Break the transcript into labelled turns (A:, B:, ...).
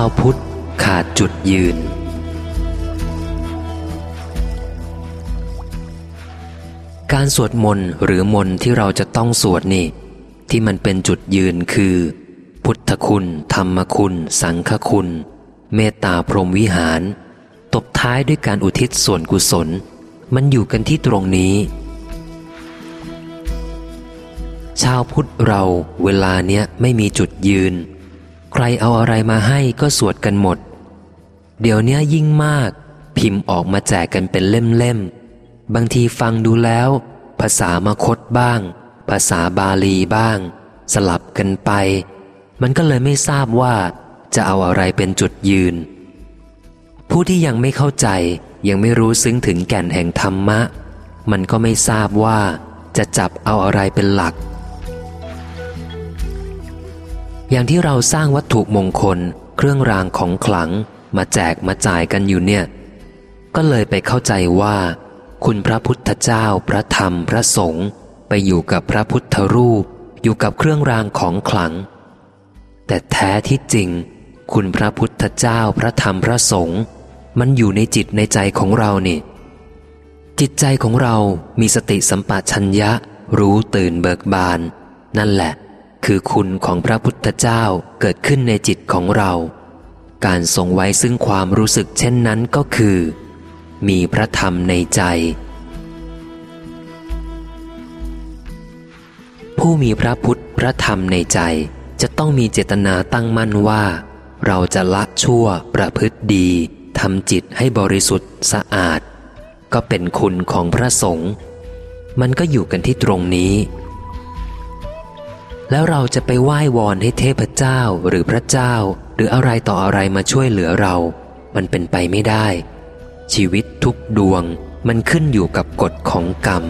A: าวพุทธขาดจุดยืน การสวดมนต์หรือมนต์ที่เราจะต้องสวดนี่ ที่มันเป็นจุดยืนคือ พุทธคุณ ธรรมคุณ สังฆคุณ เมตตาพรหมวิหาร ตบท้ายด้วยการอุทิศส่วนกุศล มันอยู่กันที่ตรงนี้ ชาวพุทธเราเวลาเนี้ยไม่มีจุดยืน ใครเอาอะไรมาให้ก็สวดกันหมด เดี๋ยวนี้ยิ่งมาก พิมพ์ออกมาแจกกันเป็นเล่มๆ บางทีฟังดูแล้ว ภาษามาคตบ้าง ภาษาบาลีบ้าง สลับกันไป มันก็เลยไม่ทราบว่าจะเอาอะไรเป็นจุดยืน ผู้ที่ยังไม่เข้าใจยังไม่รู้ซึ้งถึงแก่นแห่งธรรมะ มันก็ไม่ทราบว่าจะจับเอาอะไรเป็นหลัก อย่างที่เราสร้างวัตถุมงคล เครื่องรางของขลัง มาแจกมาจ่ายกันอยู่เนี่ย ก็เลยไปเข้าใจว่า คุณพระพุทธเจ้าพระธรรมพระสงฆ์ไปอยู่กับพระพุทธรูป อยู่กับเครื่องรางของขลัง แต่แท้ที่จริง คุณพระพุทธเจ้าพระธรรมพระสงฆ์มันอยู่ในจิตในใจของเรานี่ จิตใจของเรามีสติสัมปชัญญะ รู้ตื่นเบิกบาน นั่นแหละ คือคุณของพระพุทธเจ้าเกิดขึ้นในจิตของเรา การทรงไว้ซึ่งความรู้สึกเช่นนั้นก็คือ มีพระธรรมในใจ ผู้มีพระพุทธพระธรรมในใจจะต้องมีเจตนาตั้งมั่นว่า เราจะละชั่วประพฤติดีทำจิตให้บริสุทธิ์สะอาด ก็เป็นคุณของพระสงฆ์มันก็อยู่กันที่ตรงนี้ แล้วเราจะไปไหว้วอนให้เทพเจ้าหรือพระเจ้า หรืออะไรต่ออะไรมาช่วยเหลือเรา มันเป็นไปไม่ได้ ชีวิตทุกดวงมันขึ้นอยู่กับกฎของกรรม